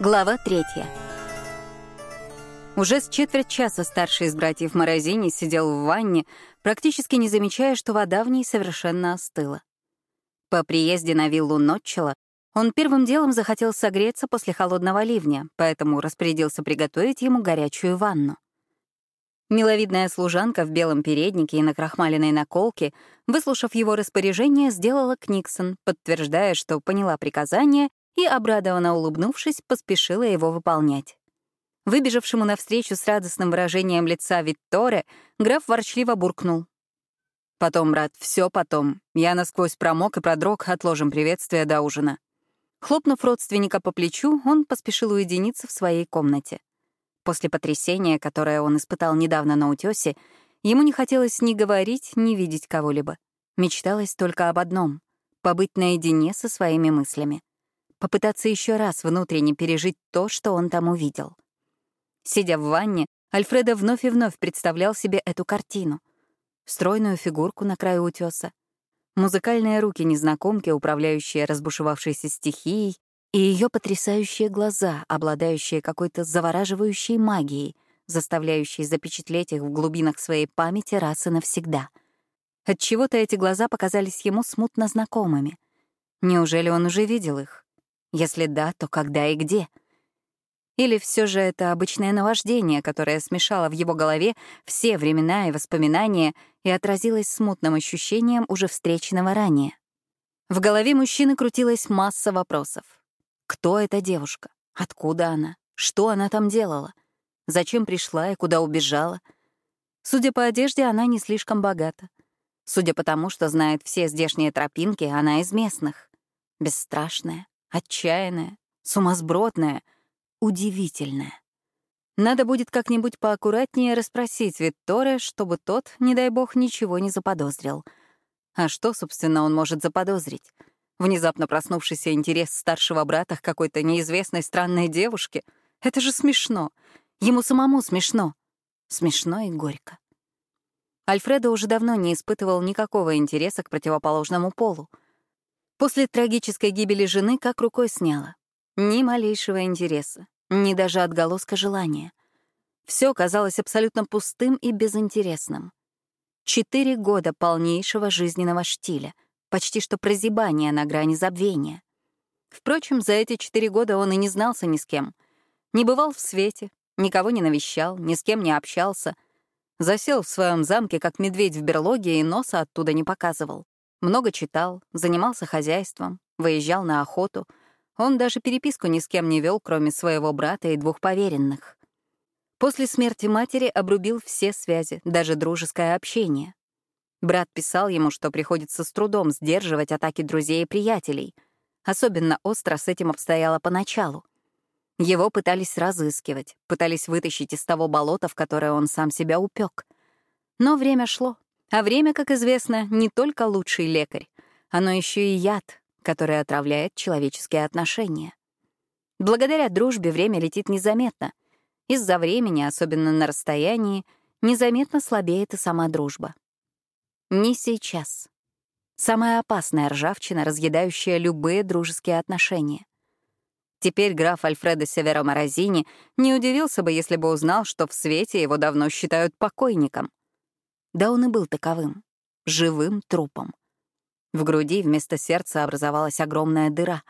Глава третья. Уже с четверть часа старший из братьев Морозини сидел в ванне, практически не замечая, что вода в ней совершенно остыла. По приезде на виллу Нотчела он первым делом захотел согреться после холодного ливня, поэтому распорядился приготовить ему горячую ванну. Миловидная служанка в белом переднике и на крахмаленной наколке, выслушав его распоряжение, сделала Книксон, подтверждая, что поняла приказание и, обрадованно улыбнувшись, поспешила его выполнять. Выбежавшему навстречу с радостным выражением лица Витторе, граф ворчливо буркнул. «Потом, брат, все потом. Я насквозь промок и продрог, отложим приветствие до ужина». Хлопнув родственника по плечу, он поспешил уединиться в своей комнате. После потрясения, которое он испытал недавно на утёсе, ему не хотелось ни говорить, ни видеть кого-либо. Мечталось только об одном — побыть наедине со своими мыслями попытаться еще раз внутренне пережить то, что он там увидел. Сидя в ванне, Альфредо вновь и вновь представлял себе эту картину. Стройную фигурку на краю утеса, музыкальные руки незнакомки, управляющие разбушевавшейся стихией, и ее потрясающие глаза, обладающие какой-то завораживающей магией, заставляющей запечатлеть их в глубинах своей памяти раз и навсегда. Отчего-то эти глаза показались ему смутно знакомыми. Неужели он уже видел их? Если да, то когда и где? Или все же это обычное наваждение, которое смешало в его голове все времена и воспоминания и отразилось смутным ощущением уже встреченного ранее? В голове мужчины крутилась масса вопросов. Кто эта девушка? Откуда она? Что она там делала? Зачем пришла и куда убежала? Судя по одежде, она не слишком богата. Судя по тому, что знает все здешние тропинки, она из местных. Бесстрашная, Отчаянная, сумасбродная, удивительная. Надо будет как-нибудь поаккуратнее расспросить Витторе, чтобы тот, не дай бог, ничего не заподозрил. А что, собственно, он может заподозрить? Внезапно проснувшийся интерес старшего брата к какой-то неизвестной странной девушке? Это же смешно. Ему самому смешно. Смешно и горько. Альфредо уже давно не испытывал никакого интереса к противоположному полу. После трагической гибели жены как рукой сняло. Ни малейшего интереса, ни даже отголоска желания. Все казалось абсолютно пустым и безинтересным. Четыре года полнейшего жизненного штиля, почти что прозябания на грани забвения. Впрочем, за эти четыре года он и не знался ни с кем. Не бывал в свете, никого не навещал, ни с кем не общался. Засел в своем замке, как медведь в берлоге, и носа оттуда не показывал. Много читал, занимался хозяйством, выезжал на охоту. Он даже переписку ни с кем не вел, кроме своего брата и двух поверенных. После смерти матери обрубил все связи, даже дружеское общение. Брат писал ему, что приходится с трудом сдерживать атаки друзей и приятелей. Особенно остро с этим обстояло поначалу. Его пытались разыскивать, пытались вытащить из того болота, в которое он сам себя упек. Но время шло, а время, как известно, не только лучший лекарь, оно еще и яд, который отравляет человеческие отношения. Благодаря дружбе время летит незаметно. Из-за времени, особенно на расстоянии, незаметно слабеет и сама дружба. Не сейчас. Самая опасная ржавчина, разъедающая любые дружеские отношения. Теперь граф Альфредо Северо Морозини не удивился бы, если бы узнал, что в свете его давно считают покойником. Да он и был таковым, живым трупом. В груди вместо сердца образовалась огромная дыра.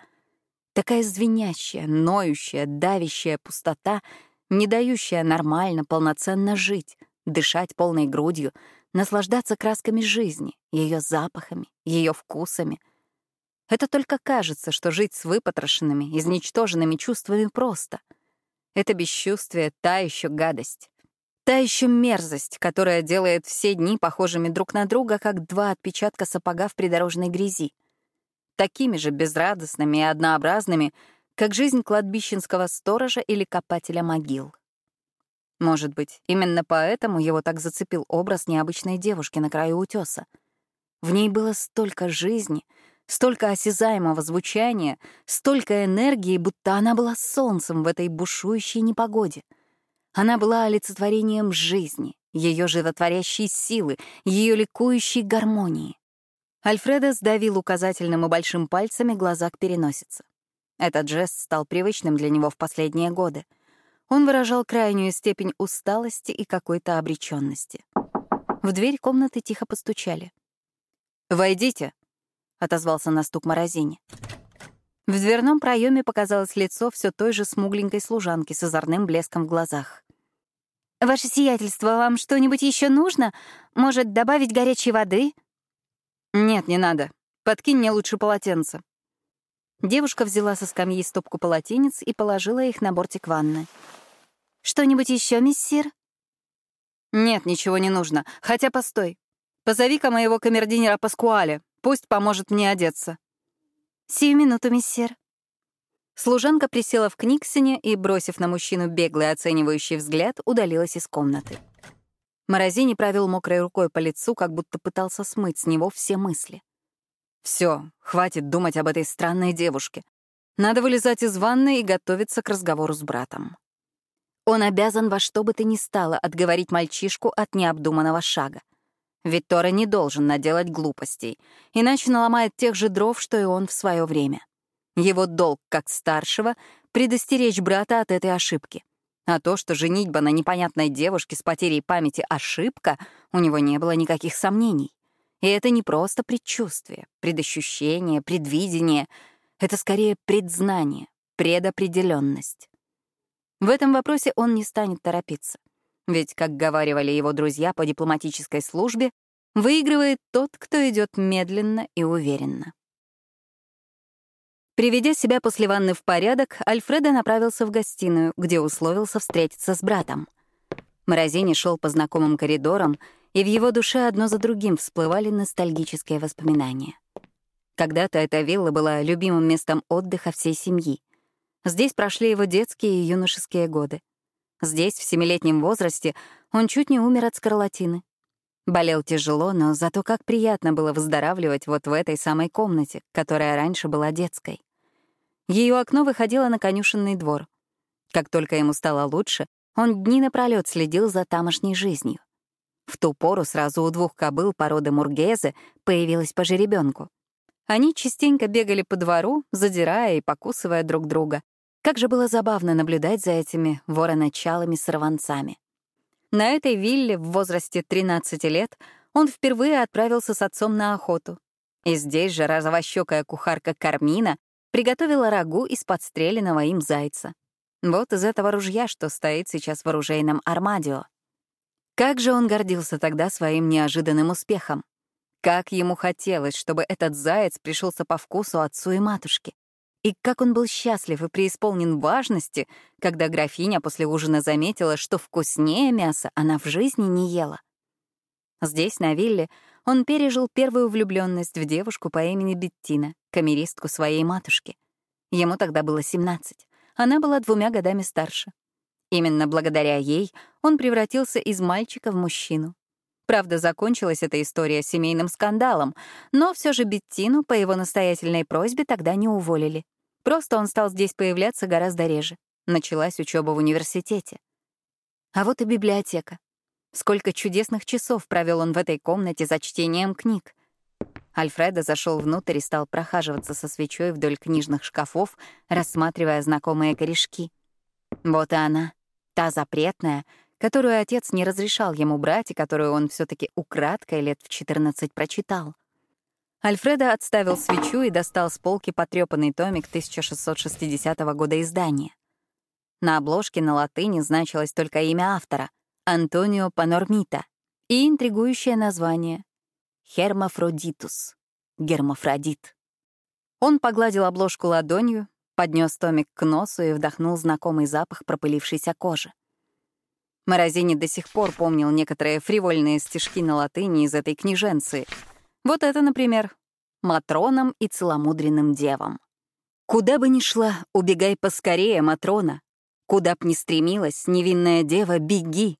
Такая звенящая, ноющая, давящая пустота, не дающая нормально, полноценно жить, дышать полной грудью, наслаждаться красками жизни, ее запахами, ее вкусами. Это только кажется, что жить с выпотрошенными, изничтоженными чувствами просто. Это бесчувствие — та еще гадость. Та еще мерзость, которая делает все дни похожими друг на друга, как два отпечатка сапога в придорожной грязи. Такими же безрадостными и однообразными, как жизнь кладбищенского сторожа или копателя могил. Может быть, именно поэтому его так зацепил образ необычной девушки на краю утеса. В ней было столько жизни, столько осязаемого звучания, столько энергии, будто она была солнцем в этой бушующей непогоде — она была олицетворением жизни, ее животворящей силы, ее ликующей гармонии. Альфредо сдавил указательным и большим пальцами глаза к переносице. Этот жест стал привычным для него в последние годы. Он выражал крайнюю степень усталости и какой-то обреченности. В дверь комнаты тихо постучали. «Войдите», — отозвался на стук Морозини. В дверном проеме показалось лицо все той же смугленькой служанки с озорным блеском в глазах. «Ваше сиятельство, вам что-нибудь еще нужно? Может, добавить горячей воды?» «Нет, не надо. Подкинь мне лучше полотенце». Девушка взяла со скамьи стопку полотенец и положила их на бортик ванны. «Что-нибудь еще, миссир?» «Нет, ничего не нужно. Хотя постой. Позови-ка моего камердинера Паскуале. Пусть поможет мне одеться». «Сию минуту, миссир». Служанка присела в книгсоне и, бросив на мужчину беглый оценивающий взгляд, удалилась из комнаты. Морозини правил мокрой рукой по лицу, как будто пытался смыть с него все мысли. Все, хватит думать об этой странной девушке. Надо вылезать из ванны и готовиться к разговору с братом. Он обязан во что бы то ни стало отговорить мальчишку от необдуманного шага. Ведь Тора не должен наделать глупостей, иначе наломает тех же дров, что и он в свое время. Его долг, как старшего, предостеречь брата от этой ошибки. А то, что женитьба на непонятной девушке с потерей памяти — ошибка, у него не было никаких сомнений. И это не просто предчувствие, предощущение, предвидение. Это скорее предзнание, предопределенность. В этом вопросе он не станет торопиться. Ведь, как говаривали его друзья по дипломатической службе, выигрывает тот, кто идет медленно и уверенно. Приведя себя после ванны в порядок, Альфредо направился в гостиную, где условился встретиться с братом. Морозини шел по знакомым коридорам, и в его душе одно за другим всплывали ностальгические воспоминания. Когда-то эта вилла была любимым местом отдыха всей семьи. Здесь прошли его детские и юношеские годы. Здесь, в семилетнем возрасте, он чуть не умер от скарлатины. Болел тяжело, но зато как приятно было выздоравливать вот в этой самой комнате, которая раньше была детской. Ее окно выходило на конюшенный двор. Как только ему стало лучше, он дни напролёт следил за тамошней жизнью. В ту пору сразу у двух кобыл породы мургезе появилась по жеребенку. Они частенько бегали по двору, задирая и покусывая друг друга, как же было забавно наблюдать за этими вороначалами-сорванцами. На этой вилле в возрасте 13 лет он впервые отправился с отцом на охоту. И здесь же розовощекая кухарка Кармина приготовила рагу из подстреленного им зайца. Вот из этого ружья, что стоит сейчас в оружейном армадио. Как же он гордился тогда своим неожиданным успехом. Как ему хотелось, чтобы этот заяц пришелся по вкусу отцу и матушке. И как он был счастлив и преисполнен важности, когда графиня после ужина заметила, что вкуснее мяса она в жизни не ела. Здесь, на вилле, он пережил первую влюбленность в девушку по имени Беттина, камеристку своей матушки. Ему тогда было 17. Она была двумя годами старше. Именно благодаря ей он превратился из мальчика в мужчину. Правда, закончилась эта история семейным скандалом, но все же Беттину по его настоятельной просьбе тогда не уволили. Просто он стал здесь появляться гораздо реже. Началась учеба в университете. А вот и библиотека. Сколько чудесных часов провел он в этой комнате за чтением книг. Альфредо зашел внутрь и стал прохаживаться со свечой вдоль книжных шкафов, рассматривая знакомые корешки. Вот и она, та запретная, которую отец не разрешал ему брать и которую он все таки украдкой лет в 14 прочитал. Альфредо отставил свечу и достал с полки потрёпанный томик 1660 года издания. На обложке на латыни значилось только имя автора — Антонио Панормита и интригующее название — Хермафродитус — гермафродит. Он погладил обложку ладонью, поднес томик к носу и вдохнул знакомый запах пропылившейся кожи. Морозини до сих пор помнил некоторые фривольные стишки на латыни из этой книженции. Вот это, например, «Матронам и целомудренным девам». «Куда бы ни шла, убегай поскорее, Матрона. Куда б ни стремилась, невинная дева, беги.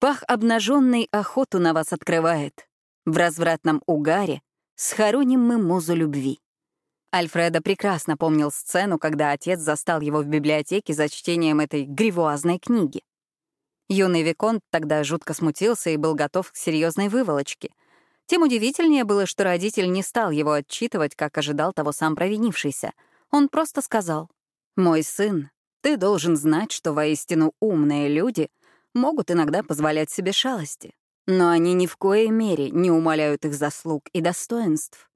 Пах обнаженный охоту на вас открывает. В развратном угаре схороним мы музу любви». Альфреда прекрасно помнил сцену, когда отец застал его в библиотеке за чтением этой гривуазной книги. Юный Виконт тогда жутко смутился и был готов к серьезной выволочке. Тем удивительнее было, что родитель не стал его отчитывать, как ожидал того сам провинившийся. Он просто сказал, «Мой сын, ты должен знать, что воистину умные люди могут иногда позволять себе шалости, но они ни в коей мере не умаляют их заслуг и достоинств.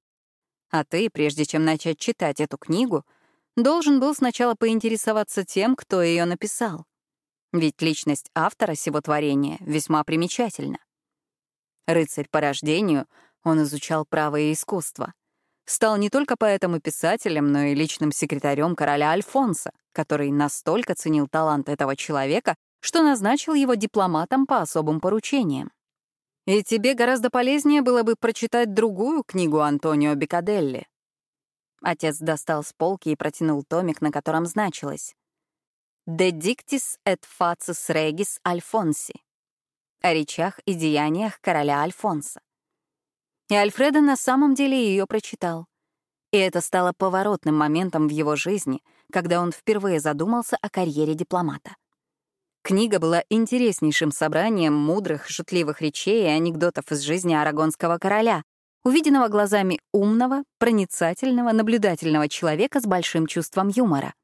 А ты, прежде чем начать читать эту книгу, должен был сначала поинтересоваться тем, кто ее написал. Ведь личность автора сего творения весьма примечательна. Рыцарь по рождению, он изучал право и искусство. Стал не только поэтом и писателем, но и личным секретарем короля Альфонса, который настолько ценил талант этого человека, что назначил его дипломатом по особым поручениям. И тебе гораздо полезнее было бы прочитать другую книгу Антонио Бикаделли. Отец достал с полки и протянул томик, на котором значилось «De dictis et facis regis Alfonsi» о речах и деяниях короля Альфонса. И Альфредо на самом деле ее прочитал. И это стало поворотным моментом в его жизни, когда он впервые задумался о карьере дипломата. Книга была интереснейшим собранием мудрых, шутливых речей и анекдотов из жизни арагонского короля, увиденного глазами умного, проницательного, наблюдательного человека с большим чувством юмора.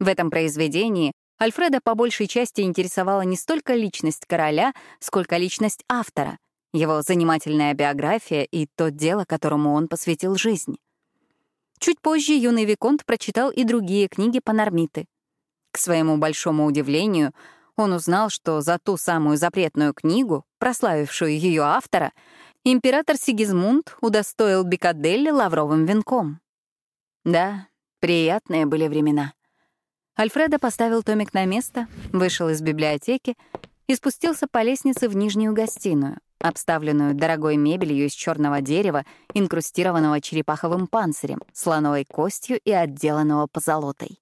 В этом произведении Альфреда по большей части интересовала не столько личность короля, сколько личность автора, его занимательная биография и то дело, которому он посвятил жизнь. Чуть позже юный Виконт прочитал и другие книги Панормиты. К своему большому удивлению, он узнал, что за ту самую запретную книгу, прославившую ее автора, император Сигизмунд удостоил Бикаделли лавровым венком. Да, приятные были времена. Альфредо поставил томик на место, вышел из библиотеки и спустился по лестнице в нижнюю гостиную, обставленную дорогой мебелью из черного дерева, инкрустированного черепаховым панцирем, слоновой костью и отделанного позолотой.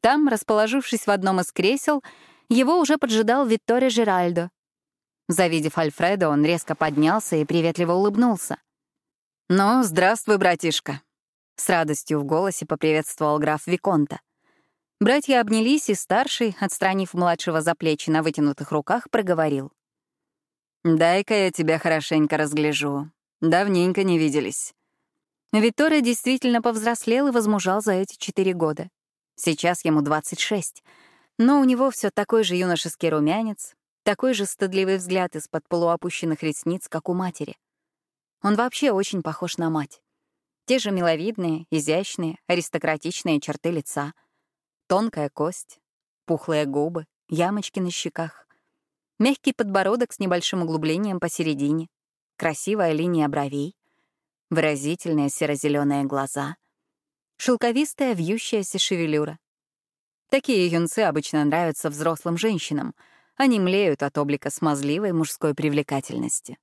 Там, расположившись в одном из кресел, его уже поджидал Витторе Жеральдо. Завидев Альфредо, он резко поднялся и приветливо улыбнулся. «Ну, здравствуй, братишка», — с радостью в голосе поприветствовал граф Виконта. Братья обнялись, и старший, отстранив младшего за плечи на вытянутых руках, проговорил. «Дай-ка я тебя хорошенько разгляжу. Давненько не виделись». Виктория действительно повзрослел и возмужал за эти четыре года. Сейчас ему 26. Но у него все такой же юношеский румянец, такой же стыдливый взгляд из-под полуопущенных ресниц, как у матери. Он вообще очень похож на мать. Те же миловидные, изящные, аристократичные черты лица — Тонкая кость, пухлые губы, ямочки на щеках, мягкий подбородок с небольшим углублением посередине, красивая линия бровей, выразительные серо-зеленые глаза, шелковистая вьющаяся шевелюра. Такие юнцы обычно нравятся взрослым женщинам. Они млеют от облика смазливой мужской привлекательности.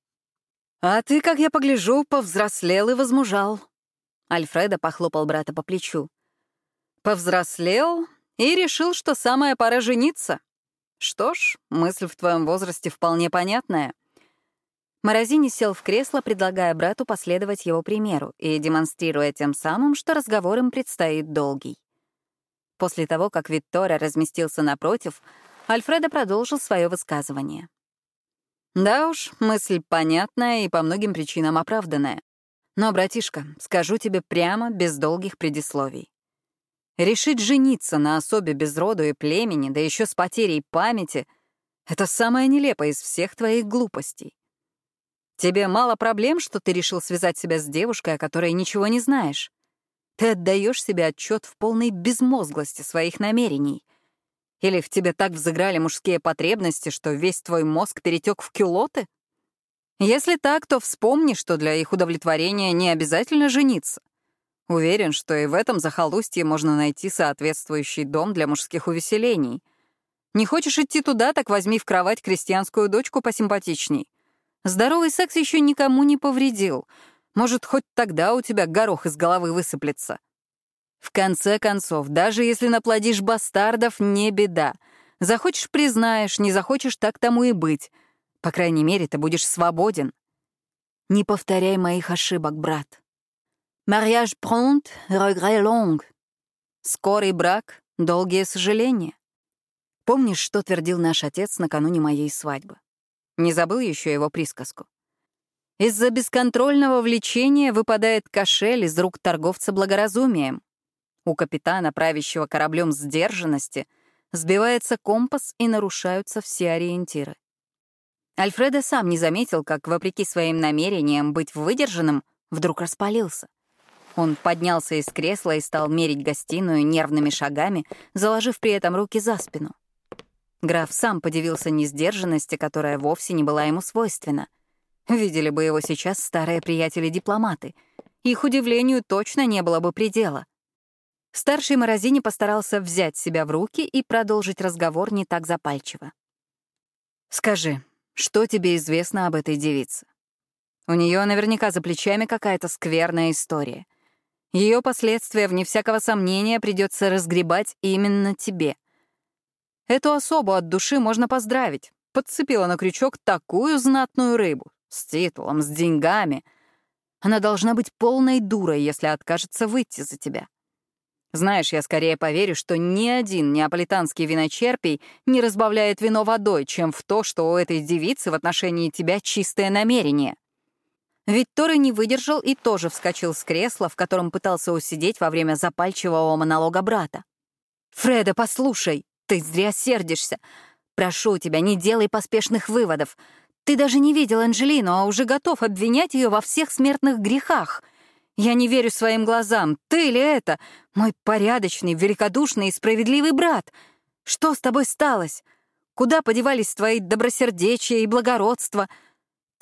«А ты, как я погляжу, повзрослел и возмужал». Альфреда похлопал брата по плечу. Повзрослел и решил, что самая пора жениться. Что ж, мысль в твоем возрасте вполне понятная. Морозини сел в кресло, предлагая брату последовать его примеру и демонстрируя тем самым, что разговор им предстоит долгий. После того, как Виктория разместился напротив, Альфредо продолжил свое высказывание. «Да уж, мысль понятная и по многим причинам оправданная. Но, братишка, скажу тебе прямо, без долгих предисловий. Решить жениться на особе без роду и племени, да еще с потерей памяти — это самое нелепое из всех твоих глупостей. Тебе мало проблем, что ты решил связать себя с девушкой, о которой ничего не знаешь. Ты отдаешь себе отчет в полной безмозглости своих намерений. Или в тебе так взыграли мужские потребности, что весь твой мозг перетек в кюлоты? Если так, то вспомни, что для их удовлетворения не обязательно жениться. Уверен, что и в этом захолустье можно найти соответствующий дом для мужских увеселений. Не хочешь идти туда, так возьми в кровать крестьянскую дочку посимпатичней. Здоровый секс еще никому не повредил. Может, хоть тогда у тебя горох из головы высыплется. В конце концов, даже если наплодишь бастардов, не беда. Захочешь — признаешь, не захочешь — так тому и быть. По крайней мере, ты будешь свободен. Не повторяй моих ошибок, брат. Mariage prompt, regret long. Скорый брак, долгие сожаления. Помнишь, что твердил наш отец накануне моей свадьбы? Не забыл еще его присказку. Из-за бесконтрольного влечения выпадает кошель из рук торговца благоразумием. У капитана, правящего кораблем сдержанности, сбивается компас и нарушаются все ориентиры. Альфредо сам не заметил, как, вопреки своим намерениям быть выдержанным, вдруг распалился. Он поднялся из кресла и стал мерить гостиную нервными шагами, заложив при этом руки за спину. Граф сам подивился несдержанности, которая вовсе не была ему свойственна. Видели бы его сейчас старые приятели-дипломаты. Их удивлению точно не было бы предела. Старший Морозини постарался взять себя в руки и продолжить разговор не так запальчиво. «Скажи, что тебе известно об этой девице? У нее наверняка за плечами какая-то скверная история. Ее последствия, вне всякого сомнения, придется разгребать именно тебе. Эту особу от души можно поздравить. Подцепила на крючок такую знатную рыбу. С титулом, с деньгами. Она должна быть полной дурой, если откажется выйти за тебя. Знаешь, я скорее поверю, что ни один неаполитанский виночерпий не разбавляет вино водой, чем в то, что у этой девицы в отношении тебя чистое намерение. Ведь Торы не выдержал и тоже вскочил с кресла, в котором пытался усидеть во время запальчивого монолога брата. «Фреда, послушай, ты зря сердишься. Прошу тебя, не делай поспешных выводов. Ты даже не видел Анжелину, а уже готов обвинять ее во всех смертных грехах. Я не верю своим глазам. Ты ли это? Мой порядочный, великодушный и справедливый брат. Что с тобой сталось? Куда подевались твои добросердечие и благородство?»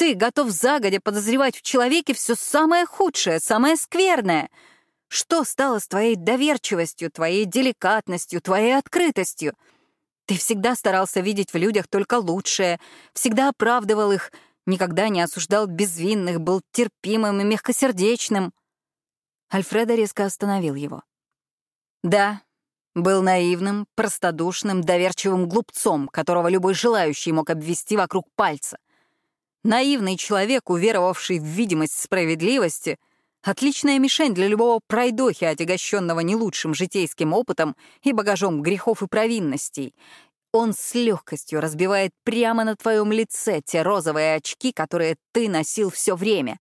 Ты готов загодя подозревать в человеке все самое худшее, самое скверное. Что стало с твоей доверчивостью, твоей деликатностью, твоей открытостью? Ты всегда старался видеть в людях только лучшее, всегда оправдывал их, никогда не осуждал безвинных, был терпимым и мягкосердечным. Альфредо резко остановил его. Да, был наивным, простодушным, доверчивым глупцом, которого любой желающий мог обвести вокруг пальца — Наивный человек, уверовавший в видимость справедливости, отличная мишень для любого пройдохи, отягощенного не лучшим житейским опытом и багажом грехов и провинностей. Он с легкостью разбивает прямо на твоем лице те розовые очки, которые ты носил все время.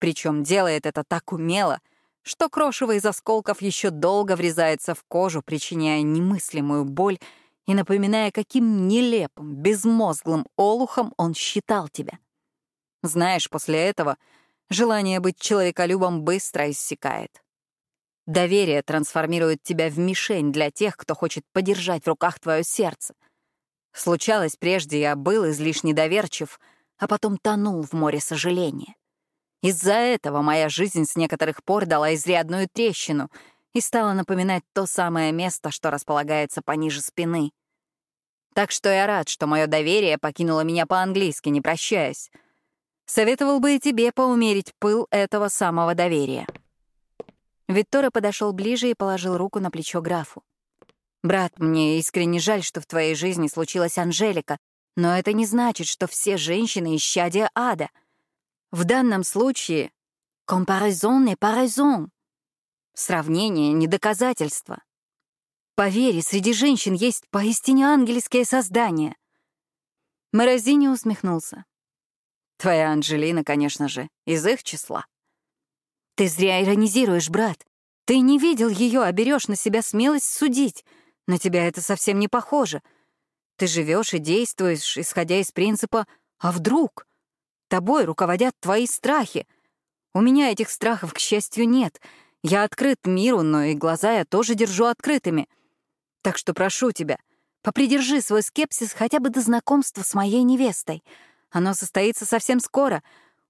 Причем делает это так умело, что крошево из осколков еще долго врезается в кожу, причиняя немыслимую боль и напоминая, каким нелепым, безмозглым олухом он считал тебя. Знаешь, после этого желание быть человеколюбом быстро иссякает. Доверие трансформирует тебя в мишень для тех, кто хочет подержать в руках твое сердце. Случалось прежде, я был излишне доверчив, а потом тонул в море сожаления. Из-за этого моя жизнь с некоторых пор дала изрядную трещину и стала напоминать то самое место, что располагается пониже спины. Так что я рад, что мое доверие покинуло меня по-английски, не прощаясь. Советовал бы и тебе поумерить пыл этого самого доверия. Виктора подошел ближе и положил руку на плечо графу. «Брат, мне искренне жаль, что в твоей жизни случилась Анжелика, но это не значит, что все женщины — исчадия ада. В данном случае «comparaison n'est pas raison» — сравнение — не доказательство. Поверь, среди женщин есть поистине ангельские создания. Морозини усмехнулся. Твоя Анжелина, конечно же, из их числа. Ты зря иронизируешь, брат. Ты не видел ее, а берешь на себя смелость судить. На тебя это совсем не похоже. Ты живешь и действуешь, исходя из принципа «а вдруг?». Тобой руководят твои страхи. У меня этих страхов, к счастью, нет. Я открыт миру, но и глаза я тоже держу открытыми. Так что прошу тебя, попридержи свой скепсис хотя бы до знакомства с моей невестой — оно состоится совсем скоро.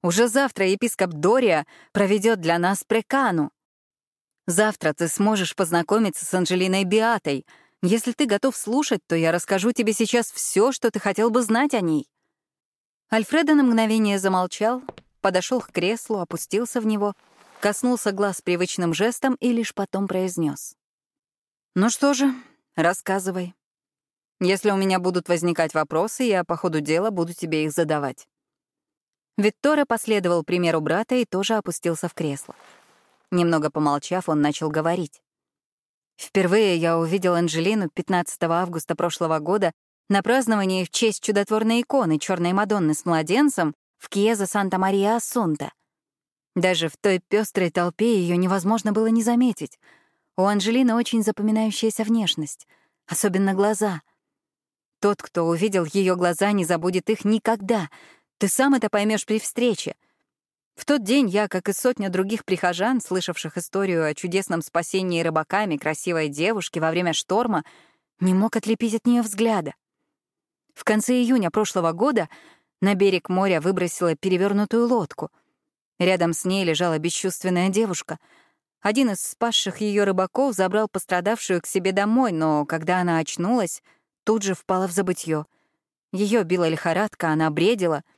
Уже завтра епископ Дория проведет для нас прекану. Завтра ты сможешь познакомиться с Анжелиной Биатой. Если ты готов слушать, то я расскажу тебе сейчас все, что ты хотел бы знать о ней». Альфредо на мгновение замолчал, подошел к креслу, опустился в него, коснулся глаз привычным жестом и лишь потом произнес: «Ну что же, рассказывай». Если у меня будут возникать вопросы, я по ходу дела буду тебе их задавать». Виктора последовал примеру брата и тоже опустился в кресло. Немного помолчав, он начал говорить. «Впервые я увидел Анжелину 15 августа прошлого года на праздновании в честь чудотворной иконы Черной Мадонны с младенцем в Киеза Санта-Мария-Ассунта. Даже в той пестрой толпе ее невозможно было не заметить. У Анжелины очень запоминающаяся внешность, особенно глаза. Тот, кто увидел ее глаза, не забудет их никогда. Ты сам это поймешь при встрече. В тот день я, как и сотня других прихожан, слышавших историю о чудесном спасении рыбаками красивой девушки во время шторма, не мог отлепить от нее взгляда. В конце июня прошлого года на берег моря выбросила перевернутую лодку. Рядом с ней лежала бесчувственная девушка. Один из спасших ее рыбаков забрал пострадавшую к себе домой, но когда она очнулась, тут же впала в забытье. Ее била лихорадка, она бредила —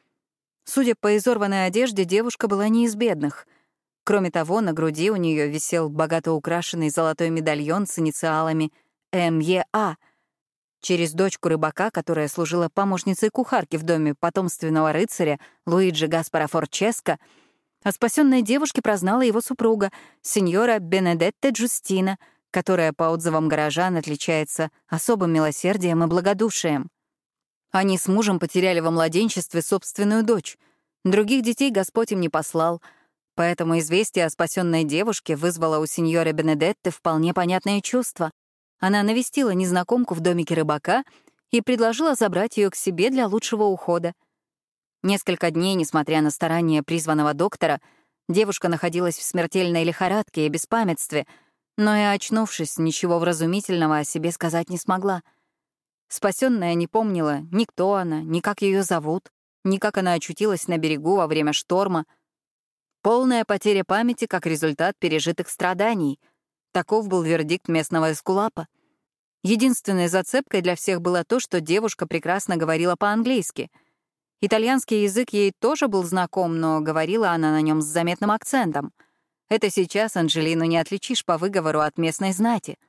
Судя по изорванной одежде, девушка была не из бедных. Кроме того, на груди у нее висел богато украшенный золотой медальон с инициалами МЕА. Через дочку рыбака, которая служила помощницей кухарки в доме потомственного рыцаря Луиджи Гаспара Форческо, о спасенной девушке прознала его супруга, сеньора Бенедетта Джустина, которая, по отзывам горожан, отличается особым милосердием и благодушием. Они с мужем потеряли во младенчестве собственную дочь. Других детей Господь им не послал, поэтому известие о спасенной девушке вызвало у сеньоры Бенедетты вполне понятное чувство. Она навестила незнакомку в домике рыбака и предложила забрать ее к себе для лучшего ухода. Несколько дней, несмотря на старания призванного доктора, девушка находилась в смертельной лихорадке и беспамятстве, но и очнувшись, ничего вразумительного о себе сказать не смогла — Спасенная не помнила ни кто она, ни как ее зовут, ни как она очутилась на берегу во время шторма. Полная потеря памяти как результат пережитых страданий. Таков был вердикт местного эскулапа. Единственной зацепкой для всех было то, что девушка прекрасно говорила по-английски. Итальянский язык ей тоже был знаком, но говорила она на нем с заметным акцентом. Это сейчас Анжелину не отличишь по выговору от местной знати —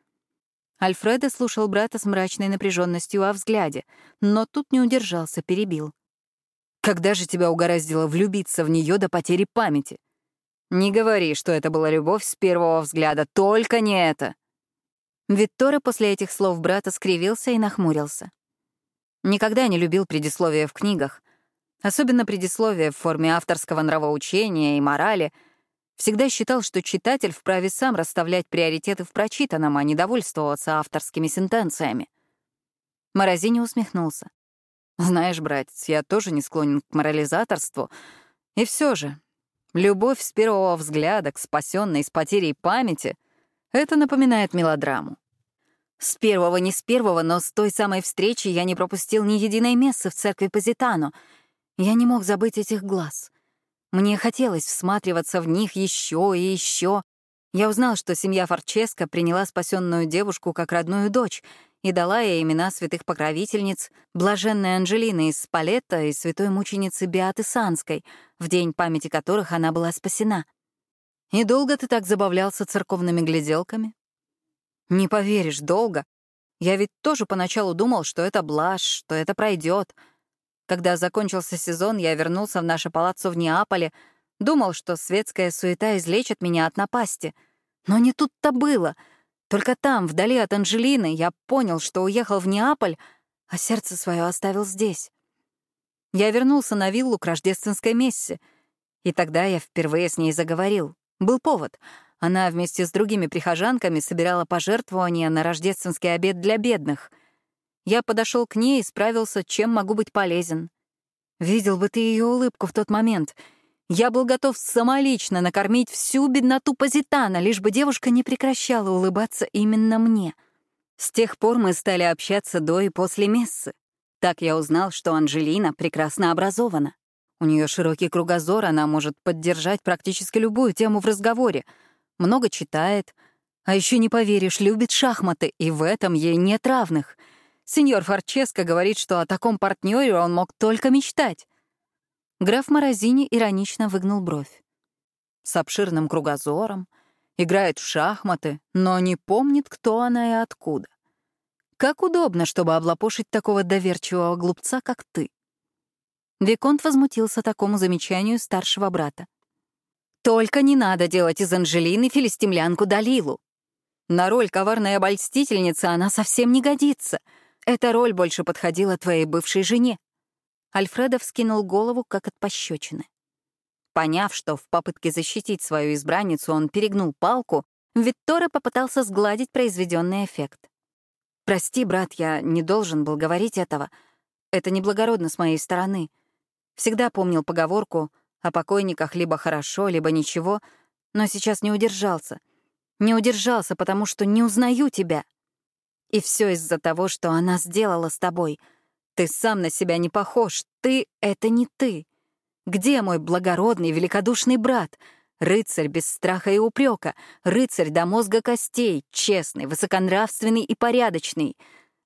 Альфредо слушал брата с мрачной напряженностью о взгляде, но тут не удержался, перебил. «Когда же тебя угораздило влюбиться в нее до потери памяти? Не говори, что это была любовь с первого взгляда, только не это!» Витторе после этих слов брата скривился и нахмурился. Никогда не любил предисловия в книгах, особенно предисловия в форме авторского нравоучения и морали — Всегда считал, что читатель вправе сам расставлять приоритеты в прочитанном, а не довольствоваться авторскими сентенциями. Морозини усмехнулся. «Знаешь, братец, я тоже не склонен к морализаторству. И все же, любовь с первого взгляда к спасенной с потерей памяти — это напоминает мелодраму. С первого не с первого, но с той самой встречи я не пропустил ни единой мессы в церкви Позитано. Я не мог забыть этих глаз. Мне хотелось всматриваться в них еще и еще. Я узнал, что семья Форческо приняла спасенную девушку как родную дочь и дала ей имена святых покровительниц, блаженной Анжелины из Спалетта и святой мученицы Беаты Санской, в день памяти которых она была спасена. И долго ты так забавлялся церковными гляделками? Не поверишь, долго. Я ведь тоже поначалу думал, что это блажь, что это пройдет — когда закончился сезон, я вернулся в наше палаццо в Неаполе, думал, что светская суета излечит меня от напасти. Но не тут-то было. Только там, вдали от Анжелины, я понял, что уехал в Неаполь, а сердце свое оставил здесь. Я вернулся на виллу к рождественской мессе, и тогда я впервые с ней заговорил. Был повод. Она вместе с другими прихожанками собирала пожертвования на рождественский обед для бедных — я подошел к ней и справился, чем могу быть полезен. Видел бы ты ее улыбку в тот момент. Я был готов самолично накормить всю бедноту Позитана, лишь бы девушка не прекращала улыбаться именно мне. С тех пор мы стали общаться до и после мессы. Так я узнал, что Анжелина прекрасно образована. У нее широкий кругозор, она может поддержать практически любую тему в разговоре. Много читает. А еще не поверишь, любит шахматы, и в этом ей нет равных — Сеньор Форческо говорит, что о таком партнере он мог только мечтать. Граф Морозини иронично выгнул бровь. С обширным кругозором, играет в шахматы, но не помнит, кто она и откуда. Как удобно, чтобы облапошить такого доверчивого глупца, как ты. Виконт возмутился такому замечанию старшего брата. «Только не надо делать из Анжелины филистимлянку Далилу. На роль коварной обольстительницы она совсем не годится — эта роль больше подходила твоей бывшей жене. Альфредов скинул голову, как от пощечины. Поняв, что в попытке защитить свою избранницу он перегнул палку, Витторе попытался сгладить произведенный эффект. «Прости, брат, я не должен был говорить этого. Это неблагородно с моей стороны. Всегда помнил поговорку о покойниках либо хорошо, либо ничего, но сейчас не удержался. Не удержался, потому что не узнаю тебя. И все из-за того, что она сделала с тобой. Ты сам на себя не похож. Ты — это не ты. Где мой благородный, великодушный брат? Рыцарь без страха и упрека, рыцарь до мозга костей, честный, высоконравственный и порядочный,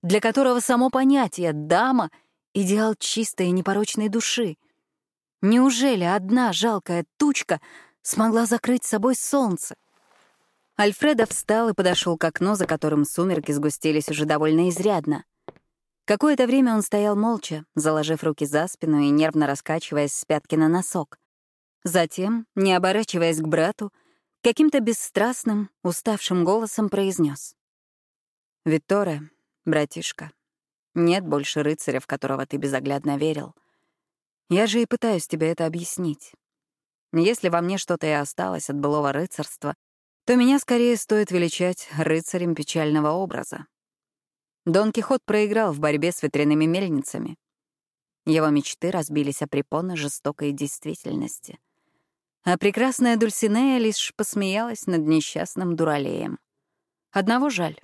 для которого само понятие «дама» — идеал чистой и непорочной души. Неужели одна жалкая тучка смогла закрыть собой солнце? Альфредо встал и подошел к окну, за которым сумерки сгустились уже довольно изрядно. Какое-то время он стоял молча, заложив руки за спину и нервно раскачиваясь с пятки на носок. Затем, не оборачиваясь к брату, каким-то бесстрастным, уставшим голосом произнес: «Витторе, братишка, нет больше рыцаря, в которого ты безоглядно верил. Я же и пытаюсь тебе это объяснить. Если во мне что-то и осталось от былого рыцарства, то меня скорее стоит величать рыцарем печального образа. Дон Кихот проиграл в борьбе с ветряными мельницами. Его мечты разбились о препоны жестокой действительности. А прекрасная Дульсинея лишь посмеялась над несчастным дуралеем. Одного жаль.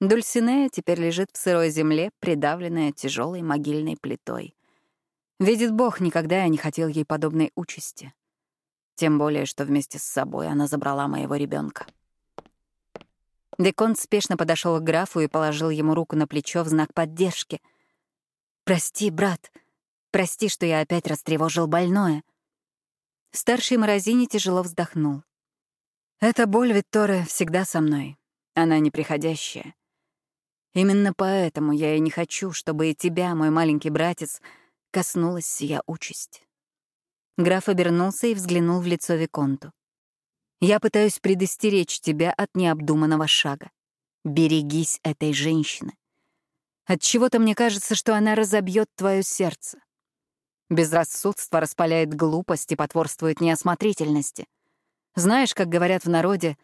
Дульсинея теперь лежит в сырой земле, придавленная тяжелой могильной плитой. Видит Бог, никогда я не хотел ей подобной участи. Тем более, что вместе с собой она забрала моего ребенка. Деконт спешно подошел к графу и положил ему руку на плечо в знак поддержки. «Прости, брат. Прости, что я опять растревожил больное». Старший Морозини тяжело вздохнул. «Эта боль, Виктория, всегда со мной. Она неприходящая. Именно поэтому я и не хочу, чтобы и тебя, мой маленький братец, коснулась сия участь». Граф обернулся и взглянул в лицо Виконту. Я пытаюсь предостеречь тебя от необдуманного шага. Берегись этой женщины. От чего-то мне кажется, что она разобьет твое сердце. Безрассудство распаляет глупость и потворствует неосмотрительности. Знаешь, как говорят в народе,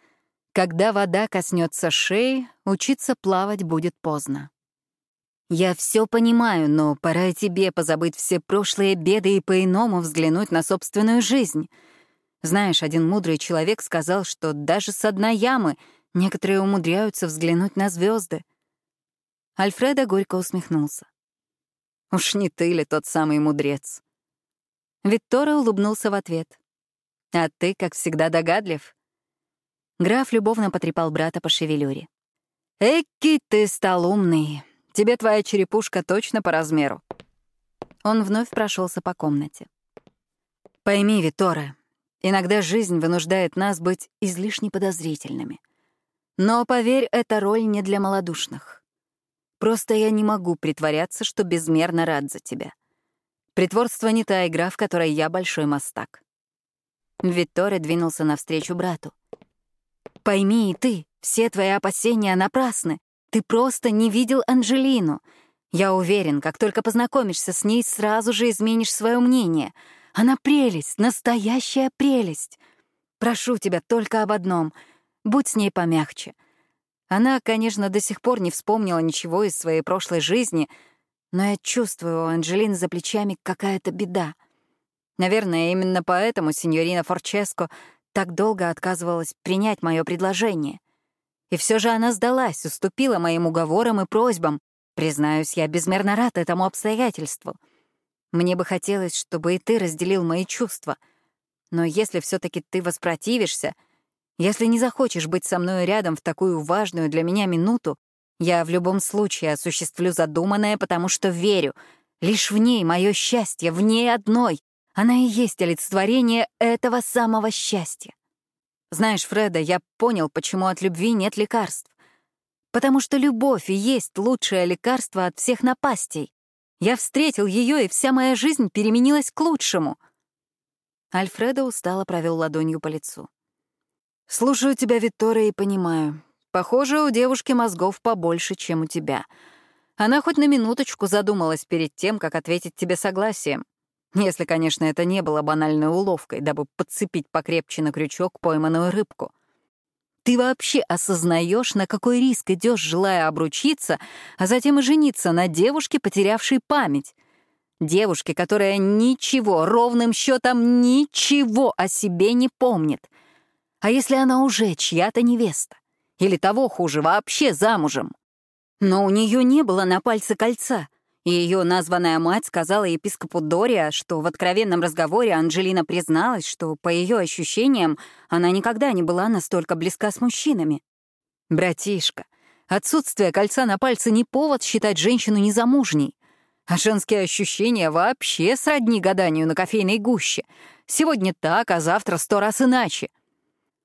когда вода коснется шеи, учиться плавать будет поздно. Я все понимаю, но пора тебе позабыть все прошлые беды и по-иному взглянуть на собственную жизнь — знаешь, один мудрый человек сказал, что даже с дна ямы некоторые умудряются взглянуть на звезды. Альфреда горько усмехнулся. «Уж не ты ли тот самый мудрец?» Виктора улыбнулся в ответ. «А ты, как всегда, догадлив». Граф любовно потрепал брата по шевелюре. «Эки ты стал умный. Тебе твоя черепушка точно по размеру». Он вновь прошелся по комнате. «Пойми, Витора, Иногда жизнь вынуждает нас быть излишне подозрительными. Но, поверь, эта роль не для малодушных. Просто я не могу притворяться, что безмерно рад за тебя. Притворство не та игра, в которой я большой мастак. Витторе двинулся навстречу брату. «Пойми и ты, все твои опасения напрасны. Ты просто не видел Анжелину. Я уверен, как только познакомишься с ней, сразу же изменишь свое мнение — она прелесть, настоящая прелесть. Прошу тебя только об одном — будь с ней помягче. Она, конечно, до сих пор не вспомнила ничего из своей прошлой жизни, но я чувствую у Анджелины за плечами какая-то беда. Наверное, именно поэтому сеньорина Форческо так долго отказывалась принять мое предложение. И все же она сдалась, уступила моим уговорам и просьбам. Признаюсь, я безмерно рад этому обстоятельству — мне бы хотелось, чтобы и ты разделил мои чувства. Но если все таки ты воспротивишься, если не захочешь быть со мной рядом в такую важную для меня минуту, я в любом случае осуществлю задуманное, потому что верю. Лишь в ней мое счастье, в ней одной. Она и есть олицетворение этого самого счастья. Знаешь, Фреда, я понял, почему от любви нет лекарств. Потому что любовь и есть лучшее лекарство от всех напастей. Я встретил ее, и вся моя жизнь переменилась к лучшему. Альфредо устало провел ладонью по лицу. «Слушаю тебя, Виктория, и понимаю. Похоже, у девушки мозгов побольше, чем у тебя. Она хоть на минуточку задумалась перед тем, как ответить тебе согласием. Если, конечно, это не было банальной уловкой, дабы подцепить покрепче на крючок пойманную рыбку. Ты вообще осознаешь, на какой риск идешь, желая обручиться, а затем и жениться на девушке, потерявшей память? Девушке, которая ничего, ровным счетом ничего о себе не помнит. А если она уже чья-то невеста? Или того хуже, вообще замужем? Но у нее не было на пальце кольца, ее названная мать сказала епископу Дория, что в откровенном разговоре Анжелина призналась, что, по ее ощущениям, она никогда не была настолько близка с мужчинами. Братишка, отсутствие кольца на пальце не повод считать женщину незамужней. А женские ощущения вообще сродни гаданию на кофейной гуще. Сегодня так, а завтра сто раз иначе.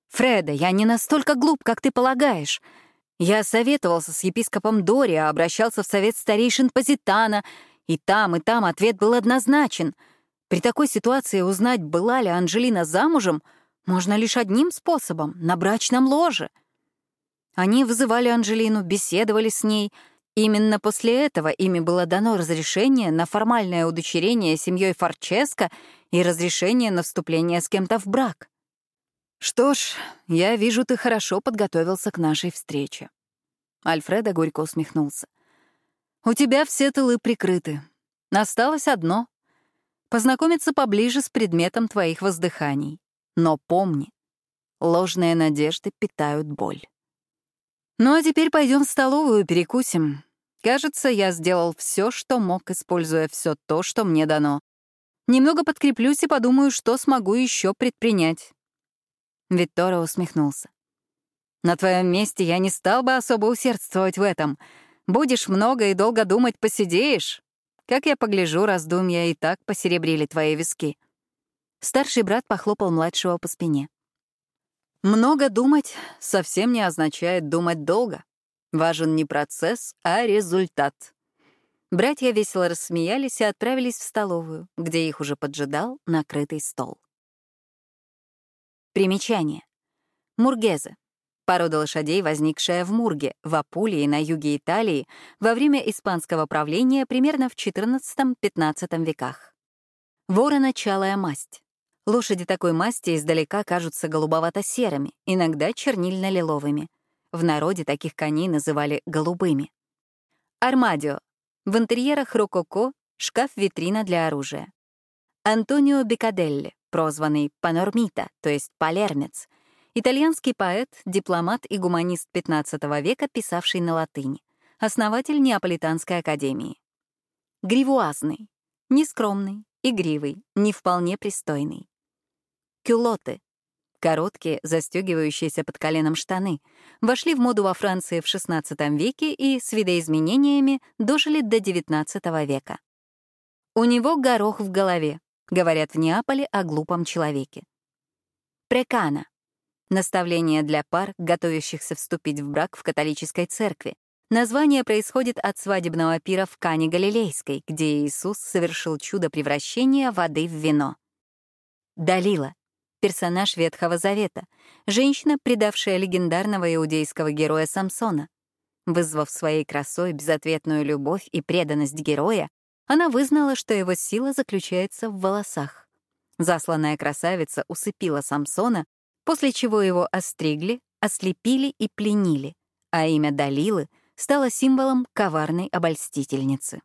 Фреда, я не настолько глуп, как ты полагаешь. Я советовался с епископом Дори, обращался в совет старейшин Позитана, и там, и там ответ был однозначен. При такой ситуации узнать, была ли Анжелина замужем, можно лишь одним способом — на брачном ложе. Они вызывали Анжелину, беседовали с ней — Именно после этого ими было дано разрешение на формальное удочерение семьей Форческо и разрешение на вступление с кем-то в брак. Что ж, я вижу, ты хорошо подготовился к нашей встрече. Альфредо горько усмехнулся. У тебя все тылы прикрыты. Осталось одно — познакомиться поближе с предметом твоих воздыханий. Но помни, ложные надежды питают боль. Ну а теперь пойдем в столовую перекусим. Кажется, я сделал все, что мог, используя все то, что мне дано. Немного подкреплюсь и подумаю, что смогу еще предпринять. Виктора усмехнулся. На твоем месте я не стал бы особо усердствовать в этом. Будешь много и долго думать, посидеешь. Как я погляжу, раздумья и так посеребрили твои виски. Старший брат похлопал младшего по спине. Много думать совсем не означает думать долго. Важен не процесс, а результат. Братья весело рассмеялись и отправились в столовую, где их уже поджидал накрытый стол. Примечание. Мургезе. Порода лошадей, возникшая в Мурге, в Апулии, на юге Италии, во время испанского правления примерно в XIV-XV веках. Ворона-чалая масть. Лошади такой масти издалека кажутся голубовато-серыми, иногда чернильно-лиловыми. В народе таких коней называли голубыми. Армадио. В интерьерах рококо — шкаф-витрина для оружия. Антонио Бекаделли, прозванный Панормита, то есть Палермец, итальянский поэт, дипломат и гуманист XV века, писавший на латыни, основатель Неаполитанской академии. Гривуазный, нескромный, игривый, не вполне пристойный. Кюлоты — короткие, застегивающиеся под коленом штаны, вошли в моду во Франции в XVI веке и с видоизменениями дожили до XIX века. У него горох в голове, говорят в Неаполе о глупом человеке. Прекана — наставление для пар, готовящихся вступить в брак в католической церкви. Название происходит от свадебного пира в Кане Галилейской, где Иисус совершил чудо превращения воды в вино. Далила персонаж Ветхого Завета, женщина, предавшая легендарного иудейского героя Самсона. Вызвав своей красой безответную любовь и преданность героя, она вызнала, что его сила заключается в волосах. Засланная красавица усыпила Самсона, после чего его остригли, ослепили и пленили, а имя Далилы стало символом коварной обольстительницы.